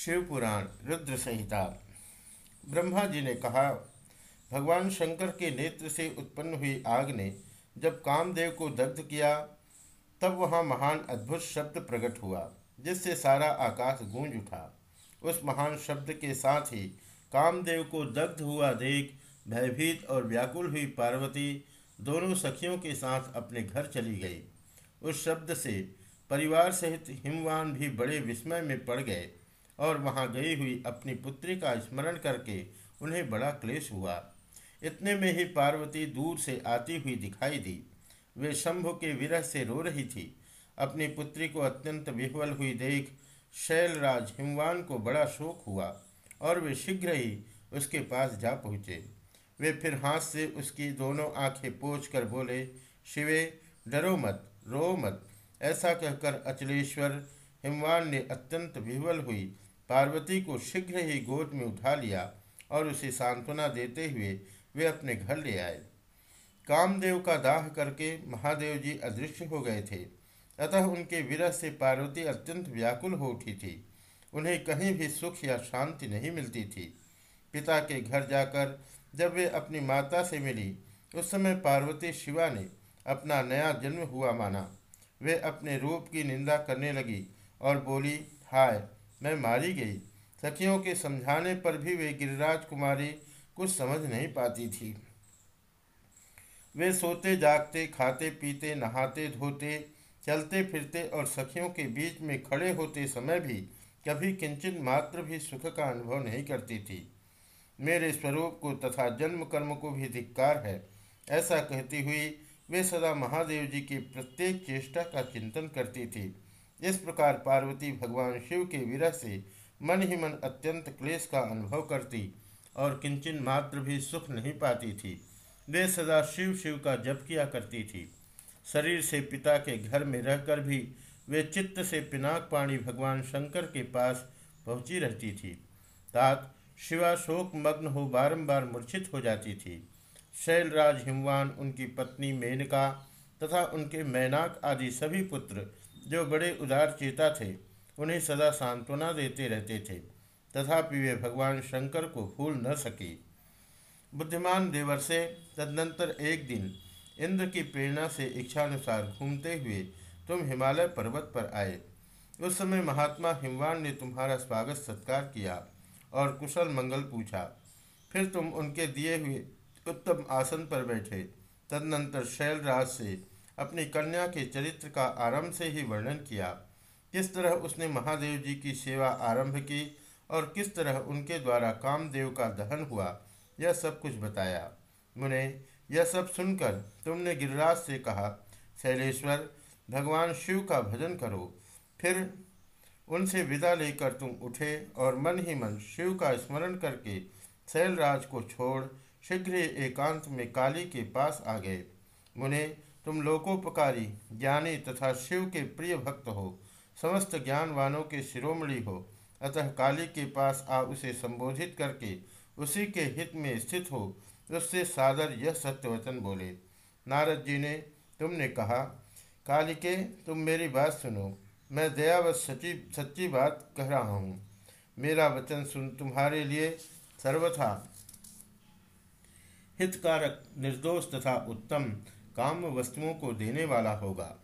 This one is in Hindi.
शिवपुराण रुद्र संहिता ब्रह्मा जी ने कहा, भगवान शंकर के नेत्र से उत्पन्न हुई आग ने जब कामदेव को दग्ध किया, तब वहाँ महान अद्भुत शब्द प्रकट हुआ, जिससे सारा आकाश गूंज उठा। उस महान शब्द के साथ ही कामदेव को दग्ध हुआ देख भयभीत और व्याकुल हुई पार्वती दोनों सखियों के साथ अपने घर चली गई। उस शब्द से परिवार सहित हिमवान भी बड़े विस्मय में पड़ गए और वहाँ गई हुई अपनी पुत्री का स्मरण करके उन्हें बड़ा क्लेश हुआ। इतने में ही पार्वती दूर से आती हुई दिखाई दी। वे शंभु के विरह से रो रही थी। अपनी पुत्री को अत्यंत विह्वल हुई देख शैलराज हिमवान को बड़ा शोक हुआ और वे शीघ्र ही उसके पास जा पहुँचे। वे फिर हाथ से उसकी दोनों आँखें पोछ कर बोले, शिवे, डरो मत, रो मत। ऐसा कहकर अचलेश्वर हिमवान ने अत्यंत विह्वल हुई पार्वती को शीघ्र ही गोद में उठा लिया और उसे सांत्वना देते हुए वे अपने घर ले आए। कामदेव का दाह करके महादेव जी अदृश्य हो गए थे। अतः उनके विरह से पार्वती अत्यंत व्याकुल हो उठी थी। उन्हें कहीं भी सुख या शांति नहीं मिलती थी। पिता के घर जाकर जब वे अपनी माता से मिली, उस समय पार्वती शिवा ने अपना नया जन्म हुआ माना। वे अपने रूप की निंदा करने लगी और बोली, हाय मैं मारी गई। सखियों के समझाने पर भी वे गिरिराज कुमारी कुछ समझ नहीं पाती थी। वे सोते, जागते, खाते, पीते, नहाते, धोते, चलते, फिरते और सखियों के बीच में खड़े होते समय भी कभी किंचन मात्र भी सुख का अनुभव नहीं करती थी। मेरे स्वरूप को तथा जन्म कर्म को भी धिक्कार है। ऐसा कहती हुई वे सदा महादेव जी की प्रत्येक चेष्टा का चिंतन करती थी। इस प्रकार पार्वती भगवान शिव के विरह से मन ही मन अत्यंत क्लेश का अनुभव करती और किंचन मात्र भी सुख नहीं पाती थी। वे सदा शिव शिव का जप किया करती थी। शरीर से पिता के घर में रहकर भी वे चित्त से पिनाक पाणी भगवान शंकर के पास पहुँची रहती थी। तात शिवा शोक मग्न हो बारंबार मूर्छित हो जाती थी। शैलराज हिमवान, उनकी पत्नी मेनका तथा उनके मैनाक आदि सभी पुत्र जो बड़े उदार चेता थे, उन्हें सदा सांत्वना देते रहते थे, तथापि वे भगवान शंकर को भूल न सके। बुद्धिमान देवर से तदनंतर एक दिन इंद्र की प्रेरणा से इच्छानुसार घूमते हुए तुम हिमालय पर्वत पर आए। उस समय महात्मा हिमवान ने तुम्हारा स्वागत सत्कार किया और कुशल मंगल पूछा। फिर तुम उनके दिए हुए उत्तम आसन पर बैठे। तदनंतर शैलराज से अपनी कन्या के चरित्र का आरंभ से ही वर्णन किया। किस तरह उसने महादेव जी की सेवा आरंभ की और किस तरह उनके द्वारा कामदेव का दहन हुआ, यह सब कुछ बताया। मुने, यह सब सुनकर तुमने गिरिराज से कहा, शैलेश्वर, भगवान शिव का भजन करो। फिर उनसे विदा लेकर तुम उठे और मन ही मन शिव का स्मरण करके शैलराज को छोड़ शीघ्र एकांत में काली के पास आ गए। मुने तुम लोकोपकारी, ज्ञानी तथा शिव के प्रिय भक्त हो। समस्त ज्ञानवानों के शिरोमणि हो। अतः काली के पास आ उसे संबोधित करके उसी के हित में स्थित हो। उससे सादर यह सत्यवचन बोले, नारद जी ने तुमने कहा काली के तुम मेरी बात सुनो। मैं दयावत सची, सच्ची बात कह रहा हूँ। मेरा वचन सुन तुम्हारे लिए सर्वथा हितकारक, निर्दोष तथा उत्तम काम वस्तुओं को देने वाला होगा।